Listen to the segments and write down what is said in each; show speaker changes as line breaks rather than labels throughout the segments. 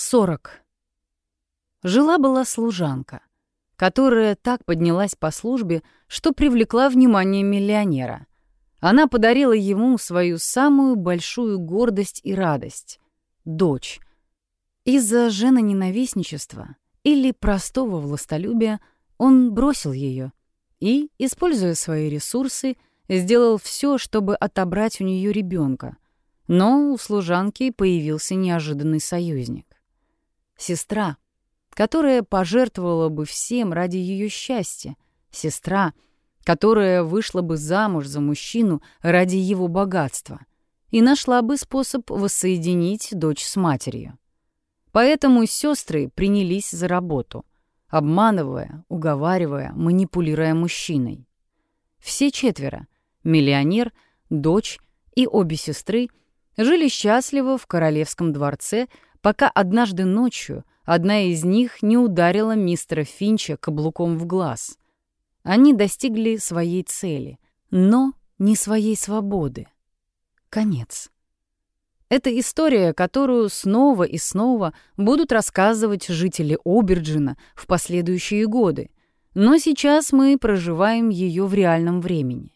40. Жила-была служанка, которая так поднялась по службе, что привлекла внимание миллионера. Она подарила ему свою самую большую гордость и радость — дочь. Из-за женоненавистничества или простого властолюбия он бросил ее и, используя свои ресурсы, сделал все, чтобы отобрать у нее ребенка. Но у служанки появился неожиданный союзник сестра, которая пожертвовала бы всем ради ее счастья, сестра, которая вышла бы замуж за мужчину ради его богатства и нашла бы способ воссоединить дочь с матерью. Поэтому сестры принялись за работу, обманывая, уговаривая, манипулируя мужчиной. Все четверо — миллионер, дочь и обе сестры — жили счастливо в королевском дворце пока однажды ночью одна из них не ударила мистера Финча каблуком в глаз. Они достигли своей цели, но не своей свободы. Конец. Это история, которую снова и снова будут рассказывать жители Оберджина в последующие годы, но сейчас мы проживаем ее в реальном времени.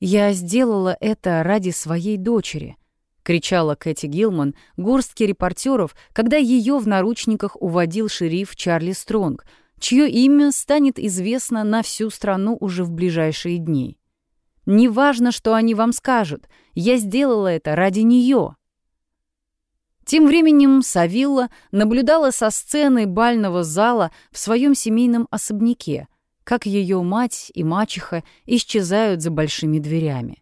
Я сделала это ради своей дочери, — кричала Кэти Гилман горстке репортеров, когда ее в наручниках уводил шериф Чарли Стронг, чье имя станет известно на всю страну уже в ближайшие дни. «Неважно, что они вам скажут, я сделала это ради нее». Тем временем Савилла наблюдала со сцены бального зала в своем семейном особняке, как ее мать и мачеха исчезают за большими дверями.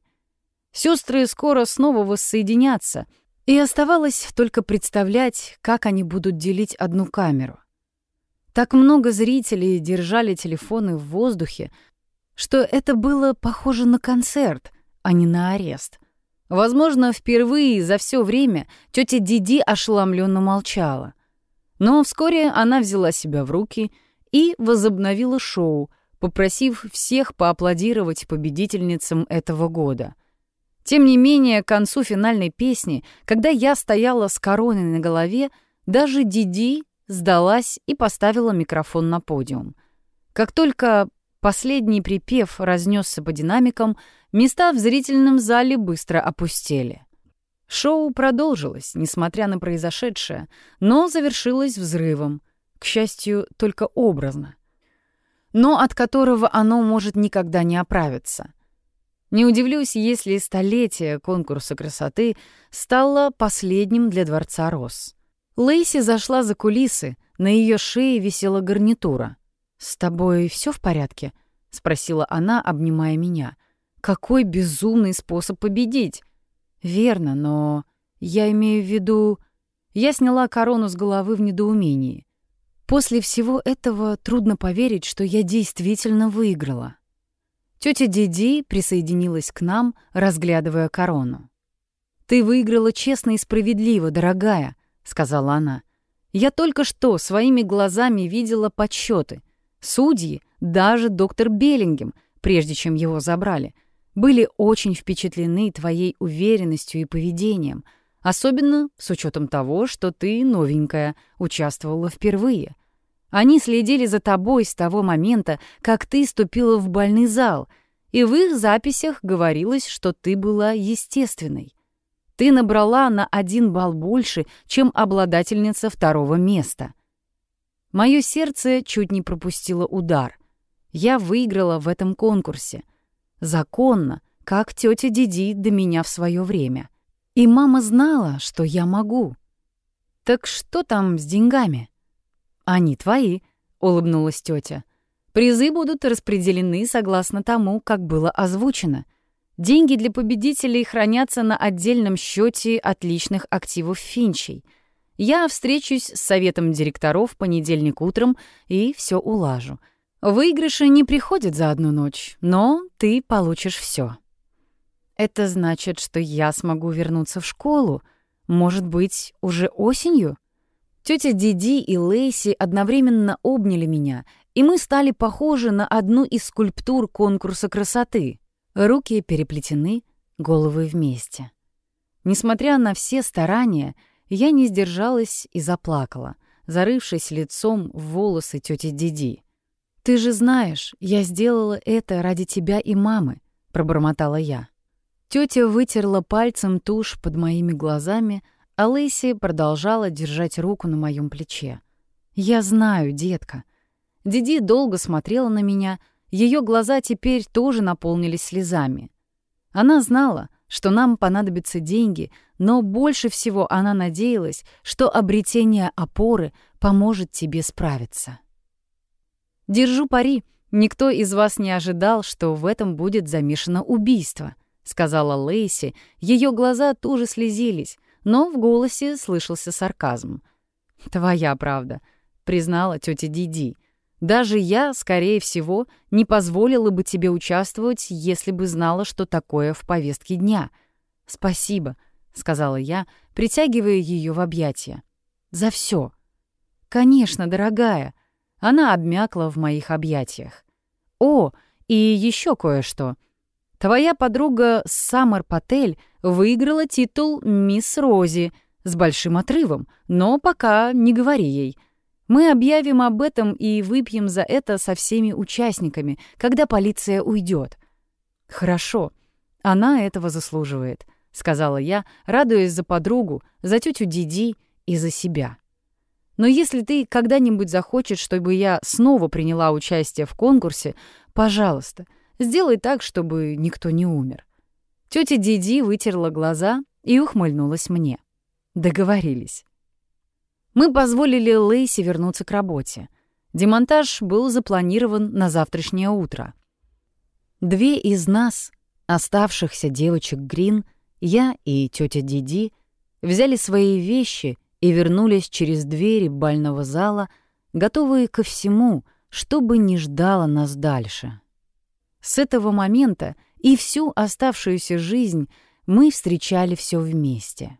Сестры скоро снова воссоединятся, и оставалось только представлять, как они будут делить одну камеру. Так много зрителей держали телефоны в воздухе, что это было похоже на концерт, а не на арест. Возможно, впервые за все время тетя Диди ошеломленно молчала. Но вскоре она взяла себя в руки и возобновила шоу, попросив всех поаплодировать победительницам этого года. Тем не менее, к концу финальной песни, когда я стояла с короной на голове, даже Диди сдалась и поставила микрофон на подиум. Как только последний припев разнесся по динамикам, места в зрительном зале быстро опустели. Шоу продолжилось, несмотря на произошедшее, но завершилось взрывом, к счастью, только образно, но от которого оно может никогда не оправиться — не удивлюсь, если столетие конкурса красоты стало последним для Дворца Рос. Лейси зашла за кулисы, на ее шее висела гарнитура. «С тобой все в порядке?» — спросила она, обнимая меня. «Какой безумный способ победить!» «Верно, но я имею в виду...» Я сняла корону с головы в недоумении. После всего этого трудно поверить, что я действительно выиграла. Тетя Диди присоединилась к нам, разглядывая корону. «Ты выиграла честно и справедливо, дорогая», — сказала она. «Я только что своими глазами видела подсчеты. Судьи, даже доктор Беллингем, прежде чем его забрали, были очень впечатлены твоей уверенностью и поведением, особенно с учетом того, что ты, новенькая, участвовала впервые. Они следили за тобой с того момента, как ты ступила в больный зал, и в их записях говорилось, что ты была естественной. Ты набрала на один балл больше, чем обладательница второго места. Мое сердце чуть не пропустило удар. Я выиграла в этом конкурсе. Законно, как тетя Диди до меня в свое время. И мама знала, что я могу. Так что там с деньгами? «Они твои», — улыбнулась тетя. «Призы будут распределены согласно тому, как было озвучено. Деньги для победителей хранятся на отдельном счете отличных активов Финчей. Я встречусь с советом директоров в понедельник утром и все улажу. Выигрыши не приходят за одну ночь, но ты получишь все. Это значит, что я смогу вернуться в школу, может быть, уже осенью? Тетя Диди и Лейси одновременно обняли меня, и мы стали похожи на одну из скульптур конкурса красоты. Руки переплетены, головы вместе. Несмотря на все старания, я не сдержалась и заплакала, зарывшись лицом в волосы тети Диди. «Ты же знаешь, я сделала это ради тебя и мамы», — пробормотала я. Тетя вытерла пальцем тушь под моими глазами, а Лэйси продолжала держать руку на моем плече. «Я знаю, детка». Диди долго смотрела на меня, ее глаза теперь тоже наполнились слезами. Она знала, что нам понадобятся деньги, но больше всего она надеялась, что обретение опоры поможет тебе справиться. «Держу пари, никто из вас не ожидал, что в этом будет замешано убийство», — сказала Лейси. Ее глаза тоже слезились, но в голосе слышался сарказм. «Твоя правда», — признала тетя Диди. «Даже я, скорее всего, не позволила бы тебе участвовать, если бы знала, что такое в повестке дня». «Спасибо», — сказала я, притягивая ее в объятия. «За все. «Конечно, дорогая». Она обмякла в моих объятиях. «О, и еще кое-что. Твоя подруга Саммер Патель выиграла титул «Мисс Рози» с большим отрывом, но пока не говори ей. Мы объявим об этом и выпьем за это со всеми участниками, когда полиция уйдет. «Хорошо, она этого заслуживает», — сказала я, радуясь за подругу, за тетю Диди и за себя. «Но если ты когда-нибудь захочешь, чтобы я снова приняла участие в конкурсе, пожалуйста, — Сделай так, чтобы никто не умер». Тетя Диди вытерла глаза и ухмыльнулась мне. Договорились. Мы позволили Лейси вернуться к работе. Демонтаж был запланирован на завтрашнее утро. Две из нас, оставшихся девочек Грин, я и тетя Диди, взяли свои вещи и вернулись через двери бального зала, готовые ко всему, что бы ни ждало нас дальше. С этого момента и всю оставшуюся жизнь мы встречали все вместе.